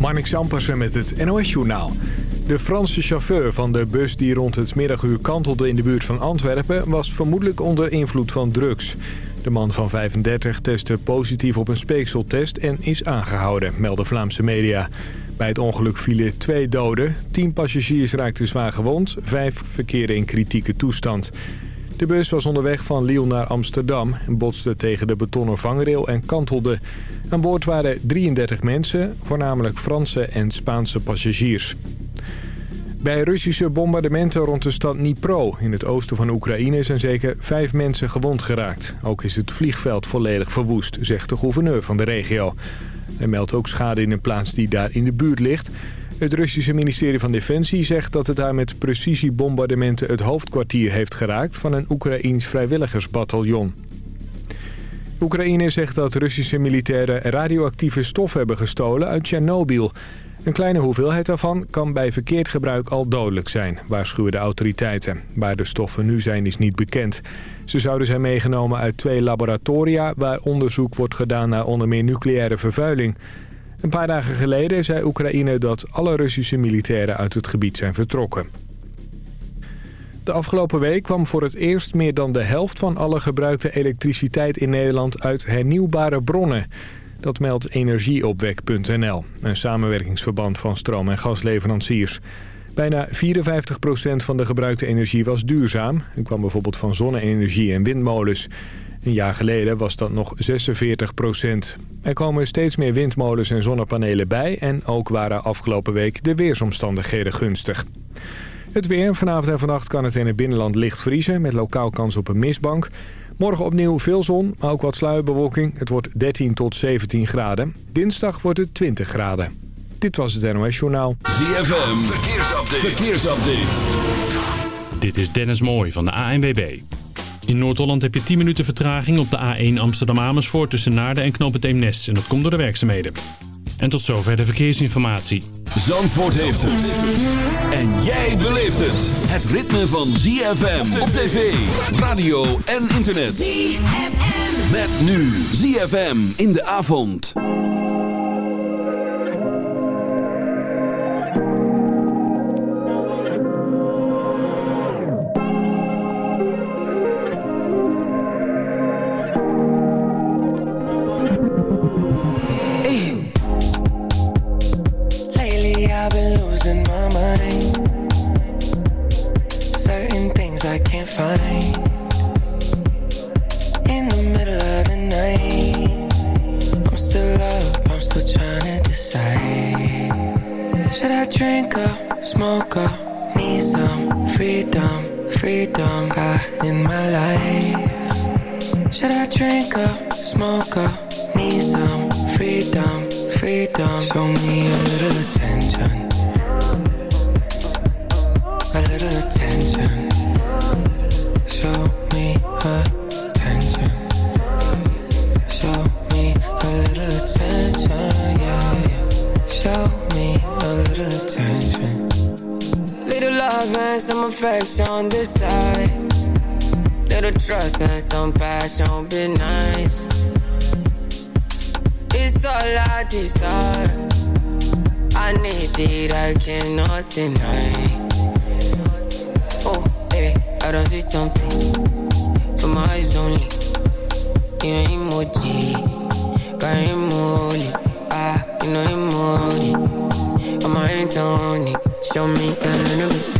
Marnix Zampersen met het NOS-journaal. De Franse chauffeur van de bus die rond het middaguur kantelde in de buurt van Antwerpen... was vermoedelijk onder invloed van drugs. De man van 35 testte positief op een speekseltest en is aangehouden, melden Vlaamse media. Bij het ongeluk vielen twee doden, tien passagiers raakten zwaar gewond... vijf verkeren in kritieke toestand. De bus was onderweg van Lille naar Amsterdam... en botste tegen de betonnen vangrail en kantelde. Aan boord waren 33 mensen, voornamelijk Franse en Spaanse passagiers. Bij Russische bombardementen rond de stad Dnipro in het oosten van Oekraïne zijn zeker vijf mensen gewond geraakt. Ook is het vliegveld volledig verwoest, zegt de gouverneur van de regio. Hij meldt ook schade in een plaats die daar in de buurt ligt. Het Russische ministerie van Defensie zegt dat het daar met precisiebombardementen het hoofdkwartier heeft geraakt van een Oekraïns vrijwilligersbataljon. Oekraïne zegt dat Russische militairen radioactieve stof hebben gestolen uit Tsjernobyl. Een kleine hoeveelheid daarvan kan bij verkeerd gebruik al dodelijk zijn, waarschuwen de autoriteiten. Waar de stoffen nu zijn is niet bekend. Ze zouden zijn meegenomen uit twee laboratoria waar onderzoek wordt gedaan naar onder meer nucleaire vervuiling. Een paar dagen geleden zei Oekraïne dat alle Russische militairen uit het gebied zijn vertrokken. De afgelopen week kwam voor het eerst meer dan de helft van alle gebruikte elektriciteit in Nederland uit hernieuwbare bronnen. Dat meldt energieopwek.nl, een samenwerkingsverband van stroom- en gasleveranciers. Bijna 54% van de gebruikte energie was duurzaam en kwam bijvoorbeeld van zonne-energie en windmolens. Een jaar geleden was dat nog 46% Er komen steeds meer windmolens en zonnepanelen bij... en ook waren afgelopen week de weersomstandigheden gunstig. Het weer. Vanavond en vannacht kan het in het binnenland licht vriezen... met lokaal kans op een mistbank. Morgen opnieuw veel zon, maar ook wat sluierbewolking. Het wordt 13 tot 17 graden. Dinsdag wordt het 20 graden. Dit was het NOS Journaal. ZFM. Verkeersupdate. Verkeersupdate. Dit is Dennis Mooij van de ANWB. In Noord-Holland heb je 10 minuten vertraging op de A1 Amsterdam-Amersfoort tussen Naarden en Knoop het Eemnes. En dat komt door de werkzaamheden. En tot zover de verkeersinformatie. Zandvoort heeft het. En jij beleeft het. Het ritme van ZFM op tv, radio en internet. ZFM. Met nu ZFM in de avond. drinker, smoker, need some freedom, freedom in my life. Should I drink up, smoke up, need some freedom, freedom? Show me a little attention, a little attention. Show. love and some affection this side. Little trust and some passion be nice. It's all I desire. I need it, I cannot deny. Oh, hey, I don't see something. For my eyes only. You know, emoji. Got emoji. Ah, you know, emoji. On my hands only. Show me a little bit.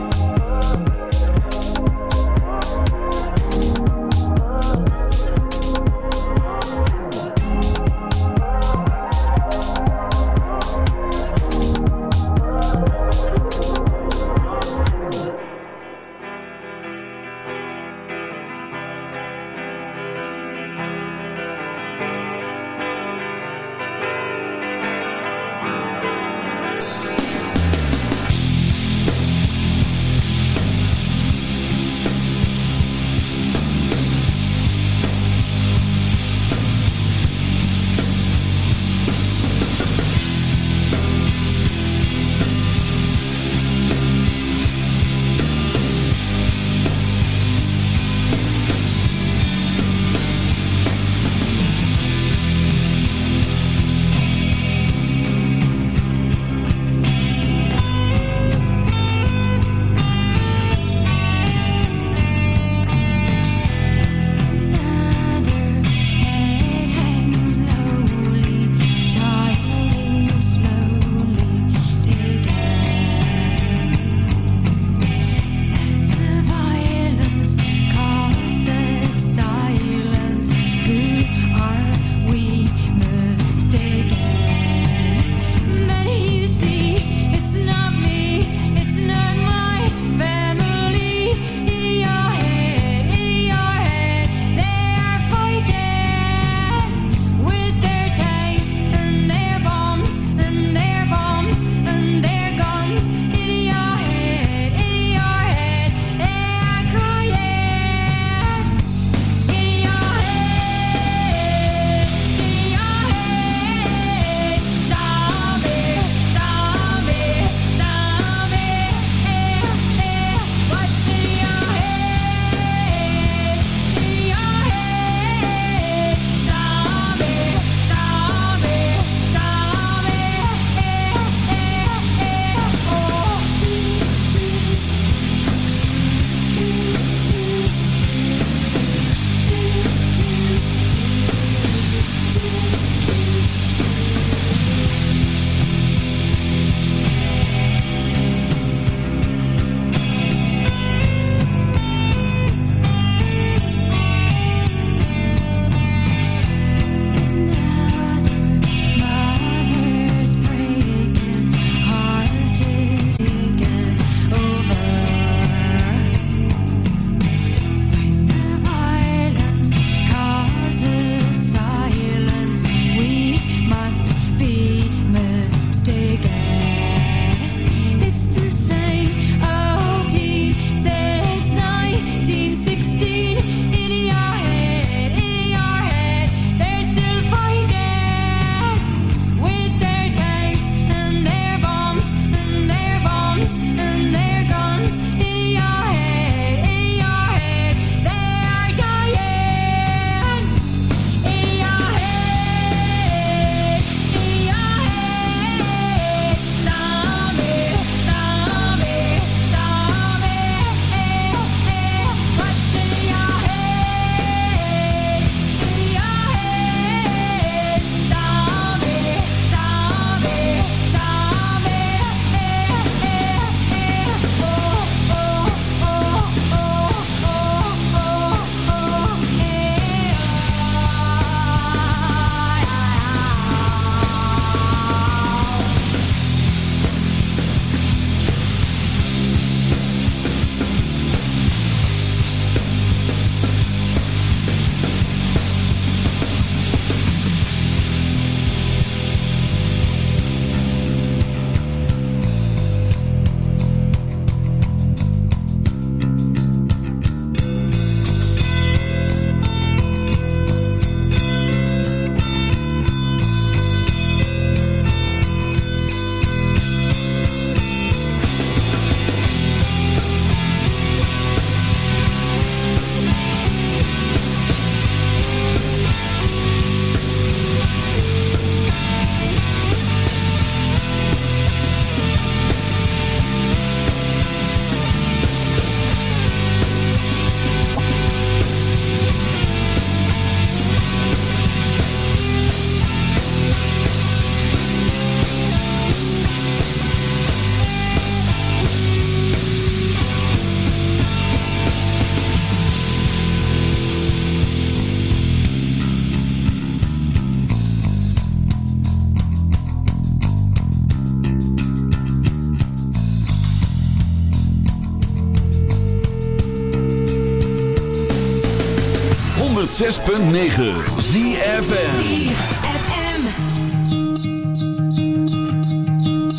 ZFM.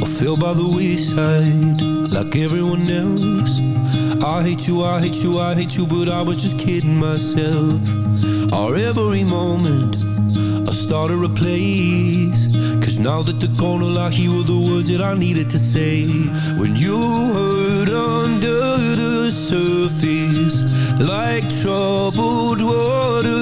I feel by the wayside Like everyone else. I hate you, I hate you, I hate you But I was just kidding myself. Our every moment I started a place. Cause now that gone all I hear were the words that I needed to say. When you hurt under the surface Like troubled water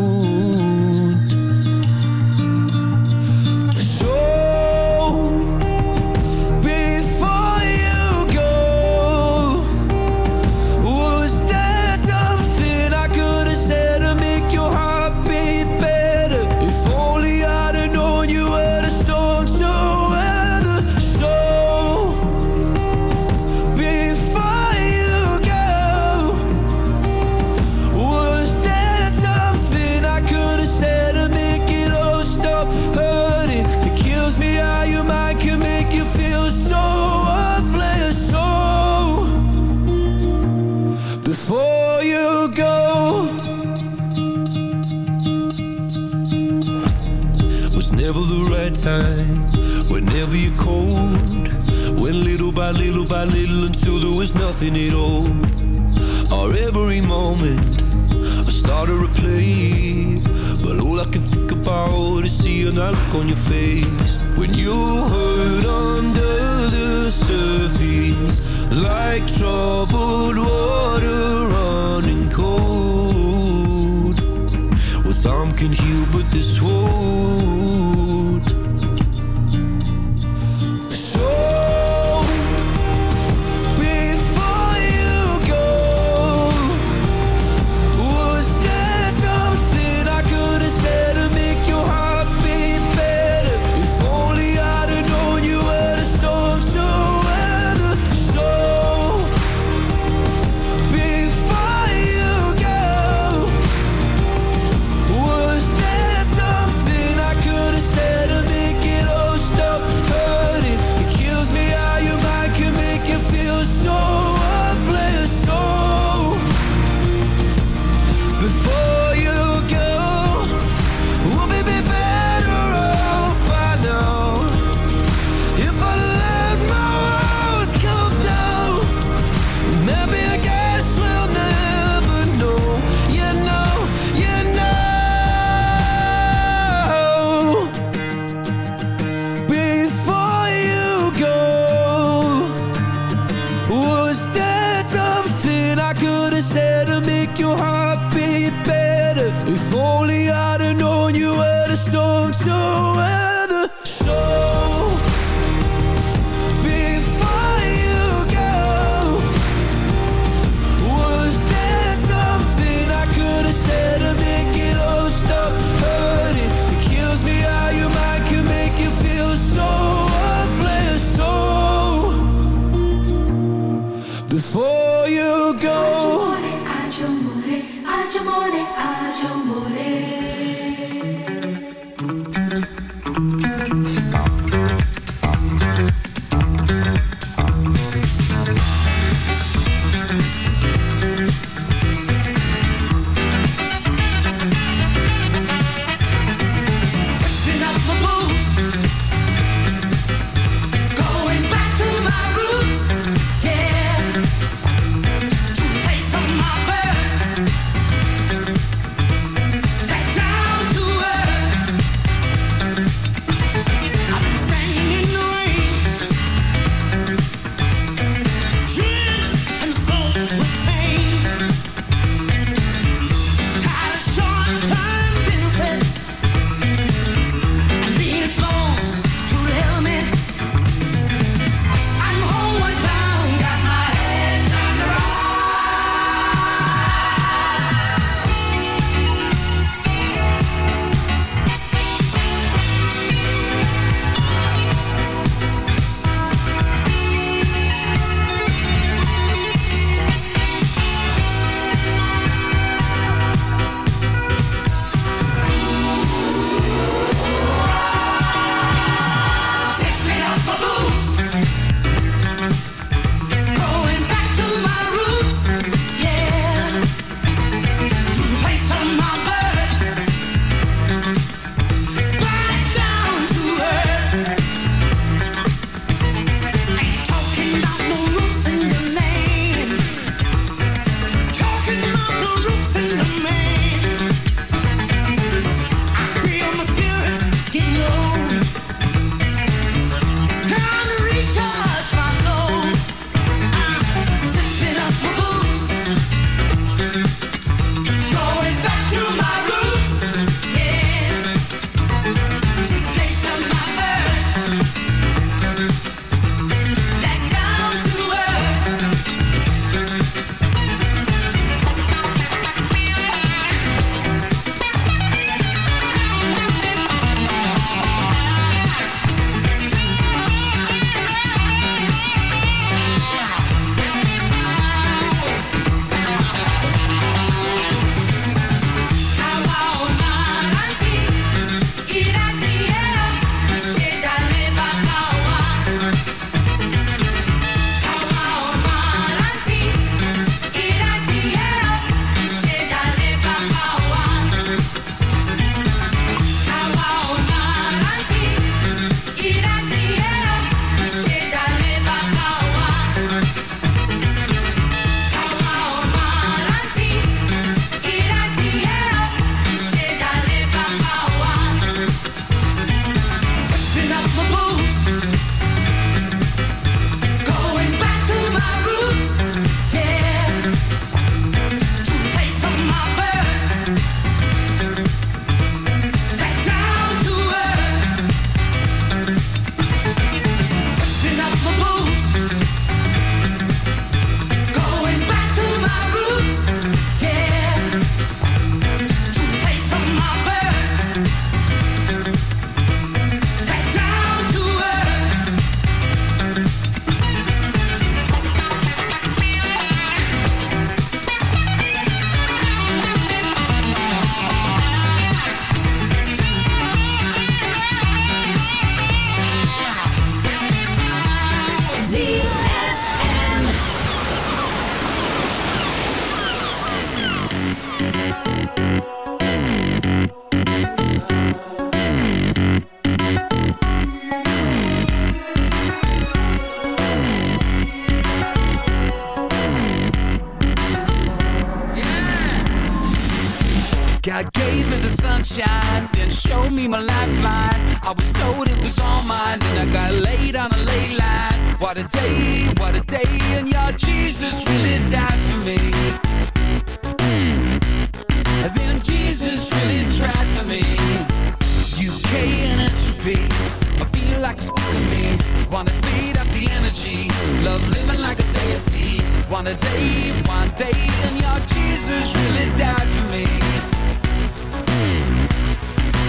day, one day, and your Jesus really died for me.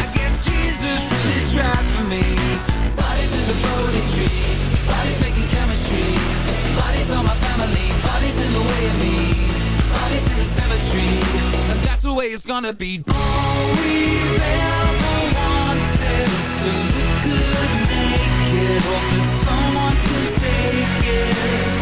I guess Jesus really tried for me. Bodies in the Bodhi tree, bodies making chemistry. Bodies on my family, bodies in the way of me. Bodies in the cemetery, and that's the way it's gonna be. All we've ever wanted is to look good naked. Hope that someone can take it.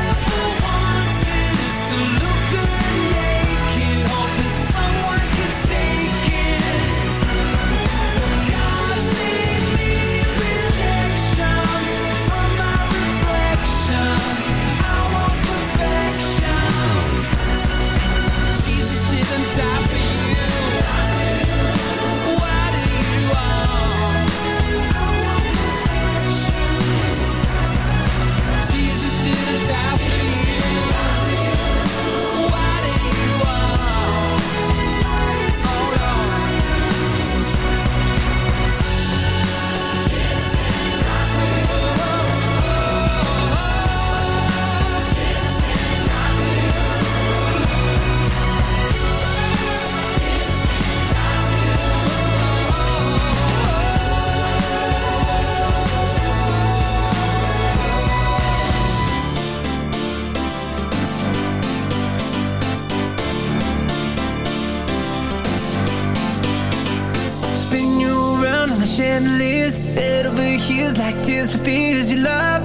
on chandeliers Head over heels like tears for fears you love.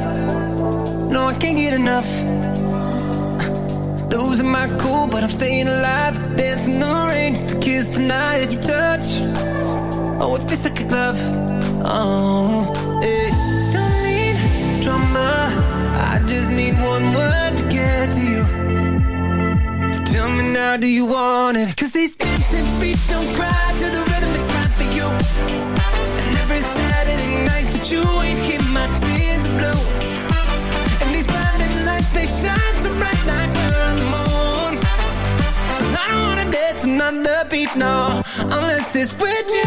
No, I can't get enough. Losing my cool, but I'm staying alive. Dancing the rain just to kiss the night that you touch. Oh, it feels like a glove. Oh, it don't need drama. I just need one word to get to you. So tell me now, do you want it? Cause these dancing feet don't cry to the rhythm they cry for you you ain't keep my tears blue And these lights, they shine so bright like we're on the moon. I wanna dance another beat, Unless it's with you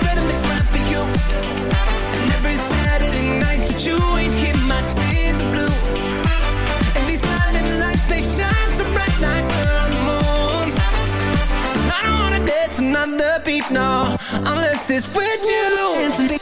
another beat, no, unless it's with you.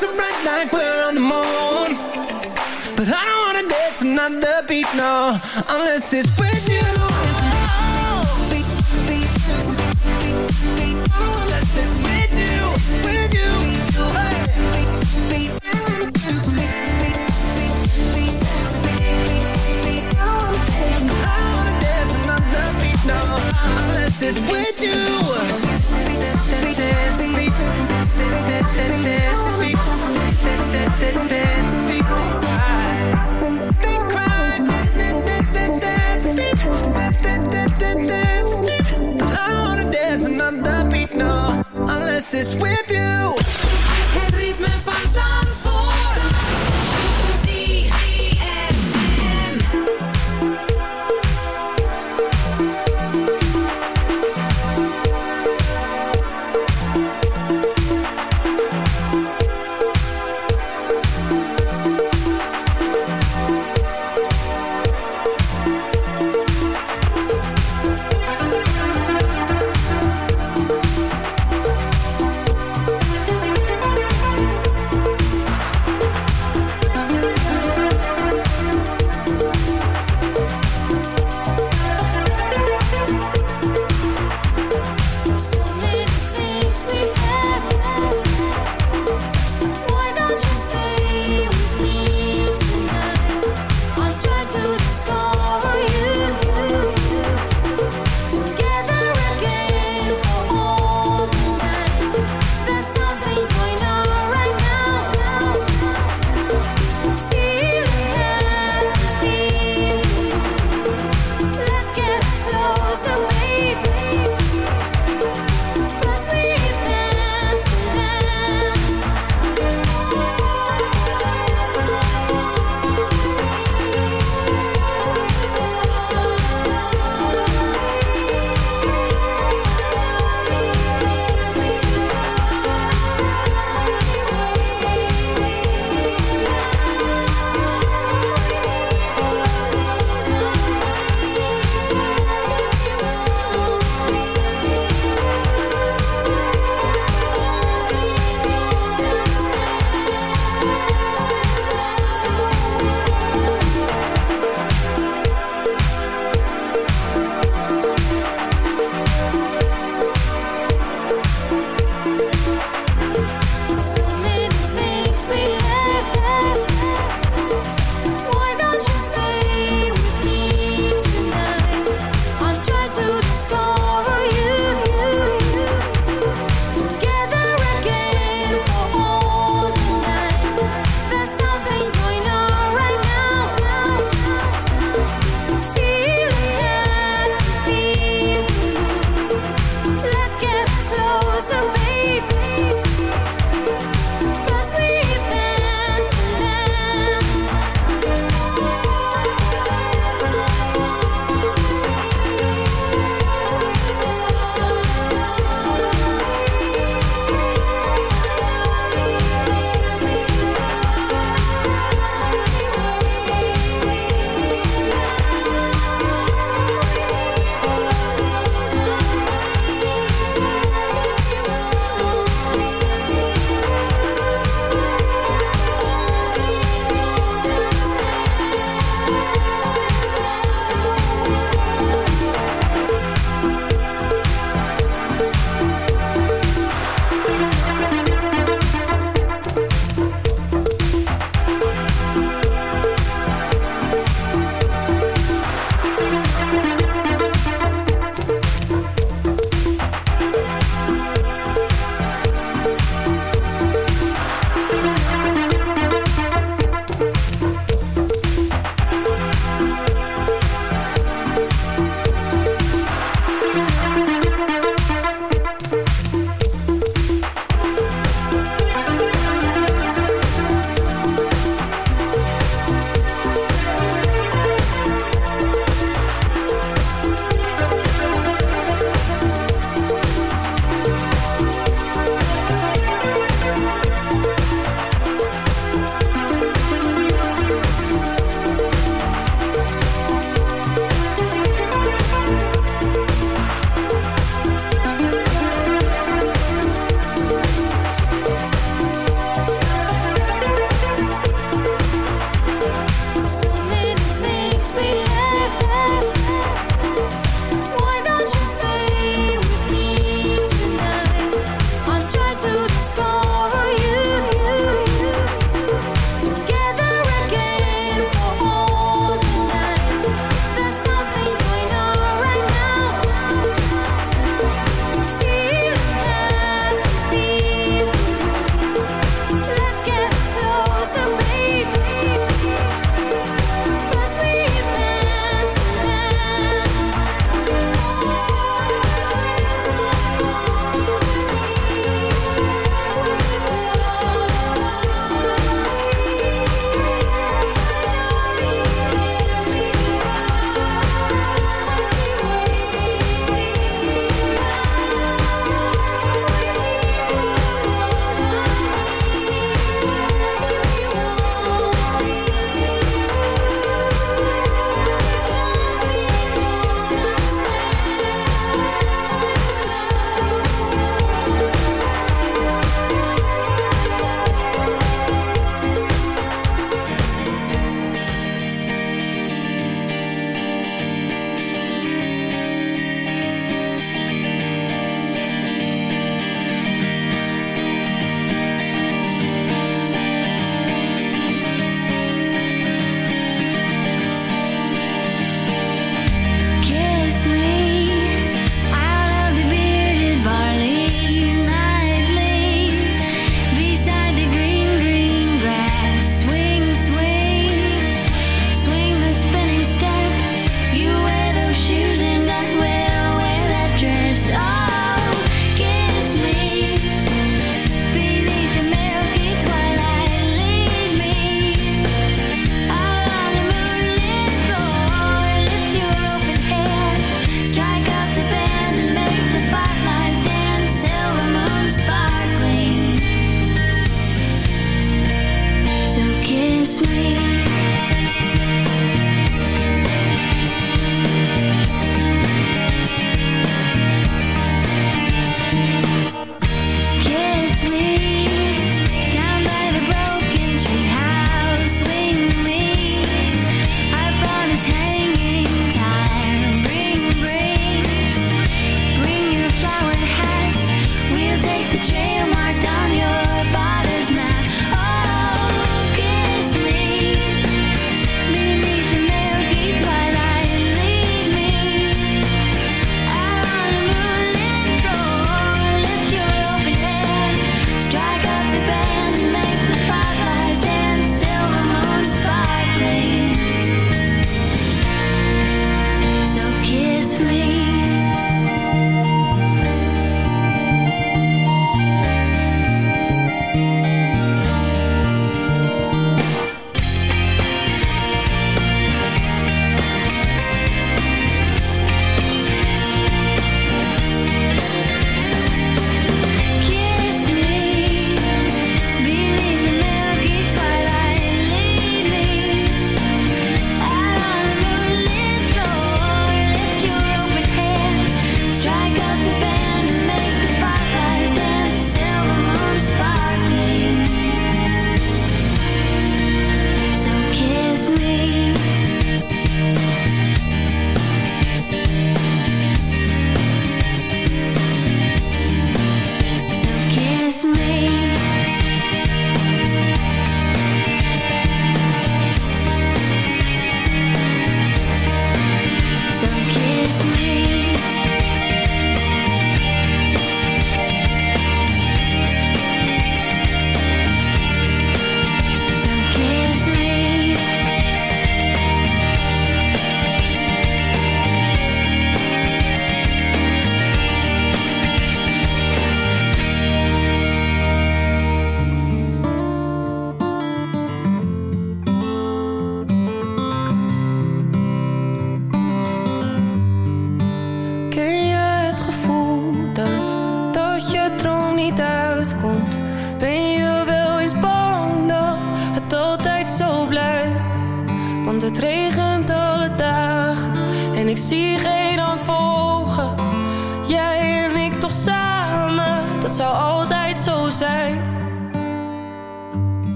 So bright like we're on the moon. But I don't wanna dance another beat, no, unless it's with you. I don't wanna dance another beat, no, unless it's with you. It's with you.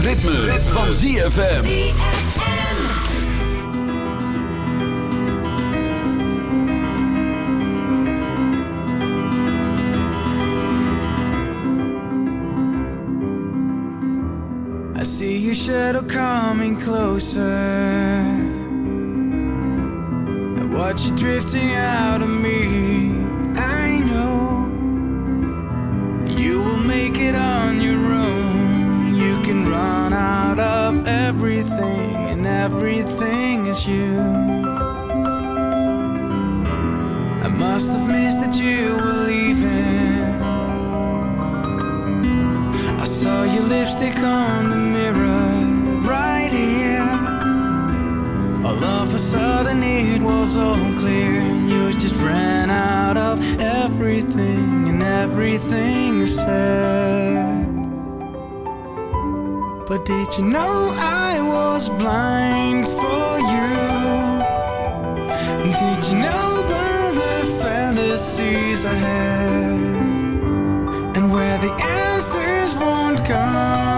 Ritme, van ZFM. I see your shadow coming closer. I watch you drifting out of me. Everything is you. I must have missed that you were leaving. I saw your lipstick on the mirror right here. All of a sudden it was all clear. You just ran out of everything and everything I said. Did you know I was blind for you? Did you know about the fantasies I had? And where the answers won't come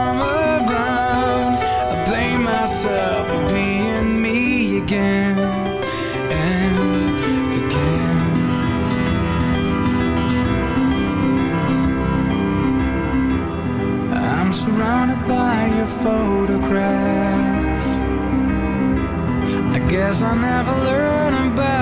guess I'll never learn about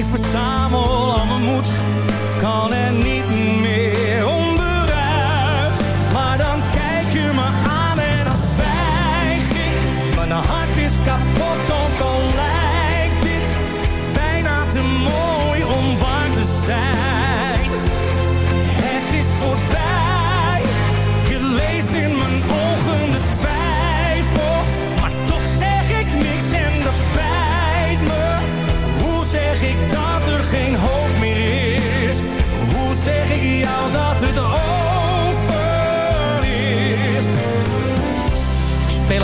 Ik verzamel al mijn moed, kan er niet meer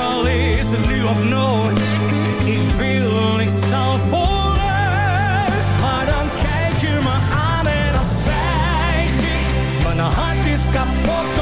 al is het nu of nooit. Ik wil, niet zal vooruit. Maar dan kijk je me aan en dan zwijg ik. Mijn hart is kapot.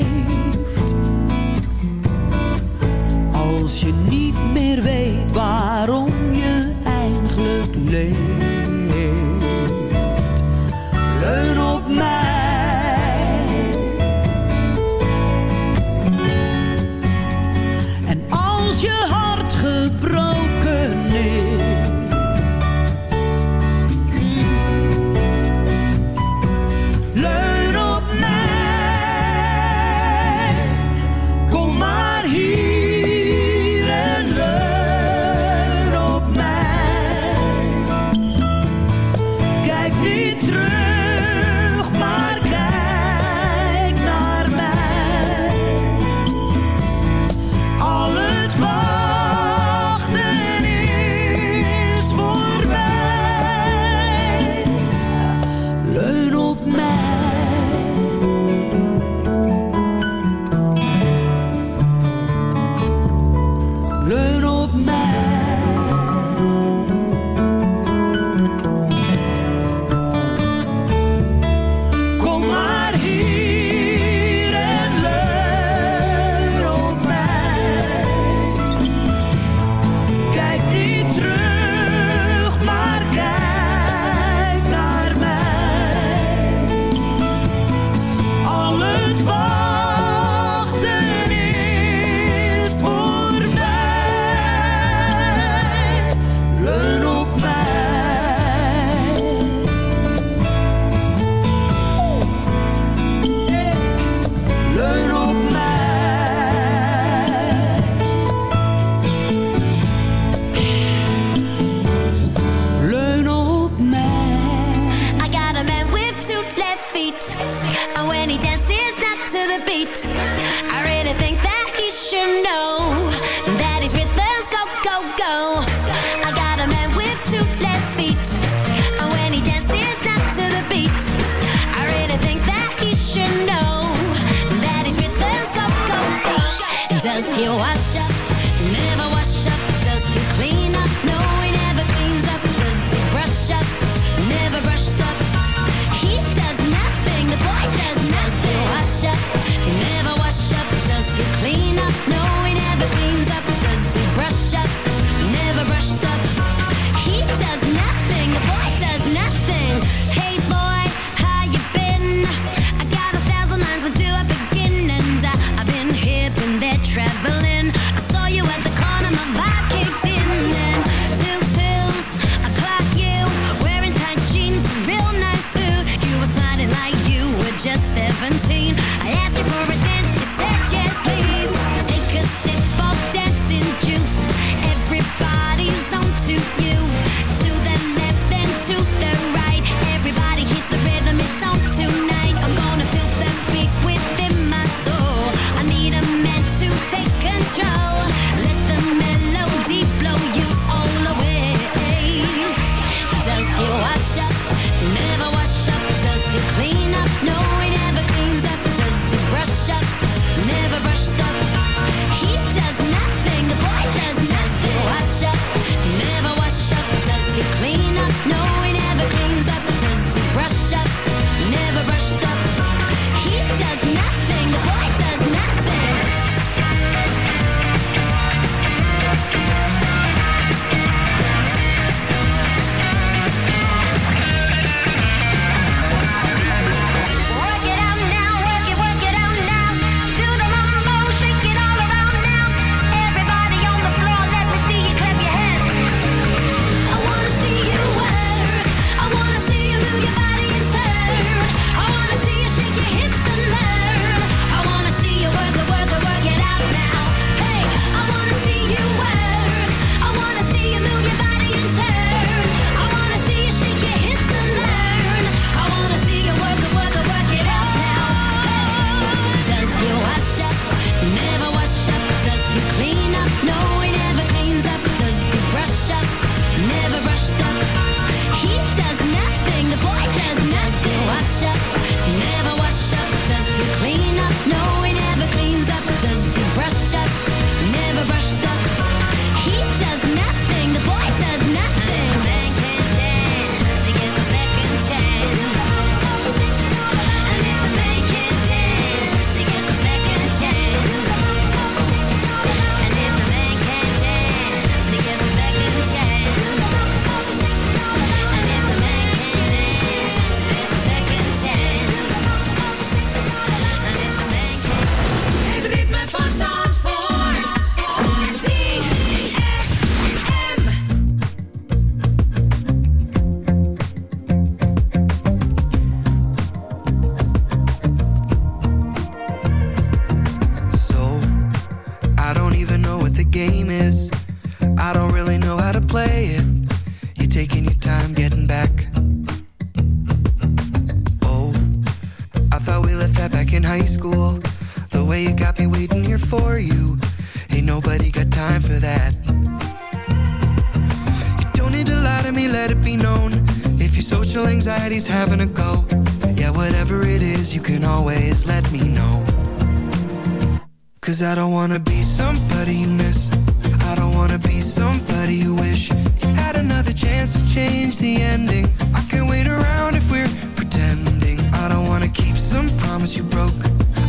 Change the ending. I can't wait around if we're pretending. I don't wanna keep some promise you broke.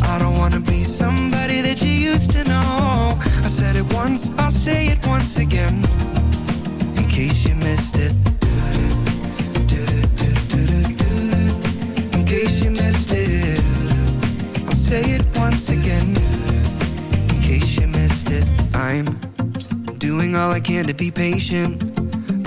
I don't wanna be somebody that you used to know. I said it once, I'll say it once again. In case you missed it. In case you missed it. I'll say it once again. In case you missed it. I'm doing all I can to be patient.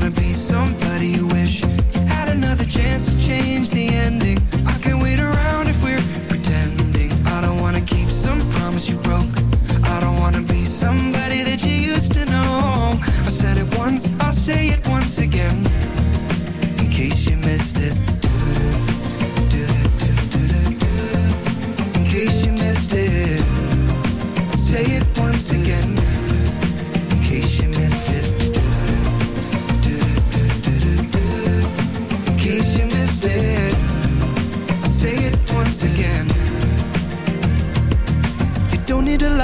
Wanna be somebody you wish you had another chance to change the ending.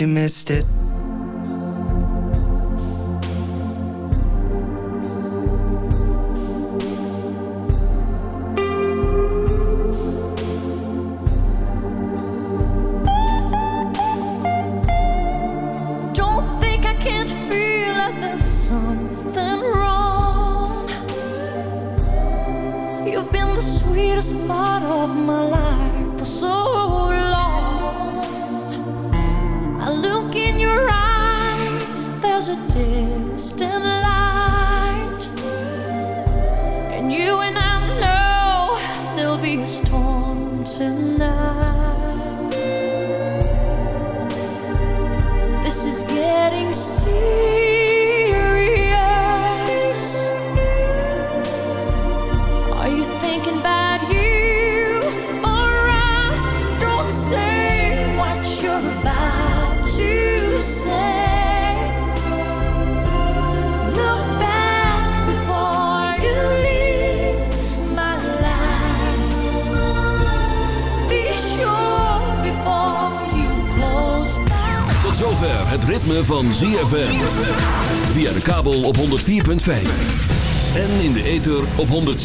you missed it.